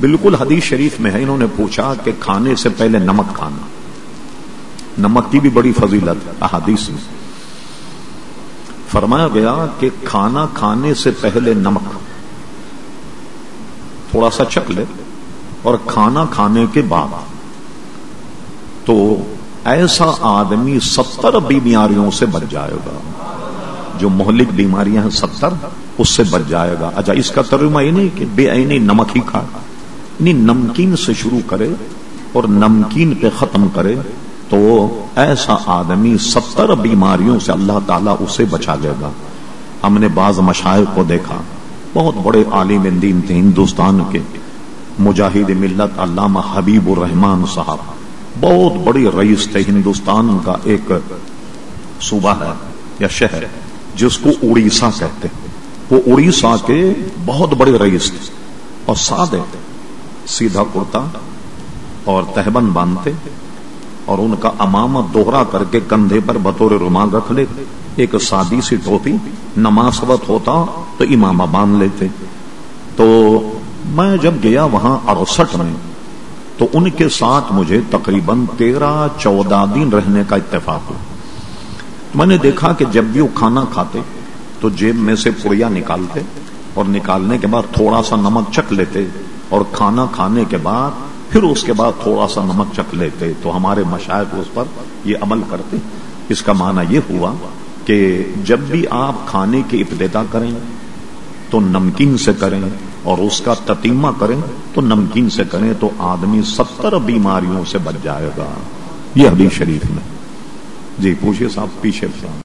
بالکل حدیث شریف میں ہے، انہوں نے پوچھا کہ کھانے سے پہلے نمک کھانا۔ نمک کی بھی بڑی فضیلت، احادیث میں۔ فرمایا گیا کہ کھانا کھانے سے پہلے نمک۔ تھوڑا سا چک لے اور کھانا کھانے کے بعد۔ تو ایسا آدمی ستر بیماریوں سے بچ جائے گا۔ جو مہلک بیماریاں ہیں، ستر، اس سے بچ جائے گا۔ اچھا اس کا ترجمہ یہ نہیں کہ بے عینی نمک ہی کھا۔ یعنی نمکین سے شروع کرے اور نمکین پہ ختم کرے تو ایسا آدمی ستر بیماریوں سے اللہ تعالیٰ اسے بچا لے گا۔ ہم نے بعض مشاہد کو دیکھا، بہت بڑے عالم دین تھے ہندوستان کے۔ مجاہد ملت علامہ حبیب الرحمان صاحب، بہت بڑی رئیس تھے ہندوستان کا ایک صوبہ ہے یا شہر، جس کو اڑیسہ کہتے وہ اڑیسہ کے بہت بڑے رئیس تھے اور سادے سیدھا کرتا اور تہبند باندھتے اور ان کا امامہ دوہرا کر کے کندھے پر بطور رومال رکھ لیتے ایک سادی سی ٹوپی نماز وقت ہوتا تو امامہ باندھ لیتے۔ تو میں جب گیا وہاں اڑسٹھ میں، تو ان کے ساتھ مجھے تقریباً تیرہ چودہ دن رہنے کا اتفاق ہوا۔ میں نے دیکھا کہ جب بھی وہ کھانا کھاتے تو جیب میں سے پڑیا نکالتے اور نکالنے کے بعد تھوڑا سا نمک چک لیتے۔ اور کھانا کھانے کے بعد پھر اس کے بعد تھوڑا سا نمک چک لیتے تو ہمارے مشاہد اس پر یہ عمل کرتے۔ اس کا معنی یہ ہوا کہ جب بھی آپ کھانے کی ابتدا کریں تو نمکین سے کریں اور اس کا تتیمہ کریں تو نمکین سے کریں تو آدمی ستر بیماریوں سے بچ جائے گا۔ یہ حدیث شریف میں۔ جی پوچھیے صاحب، پیچھے صاحب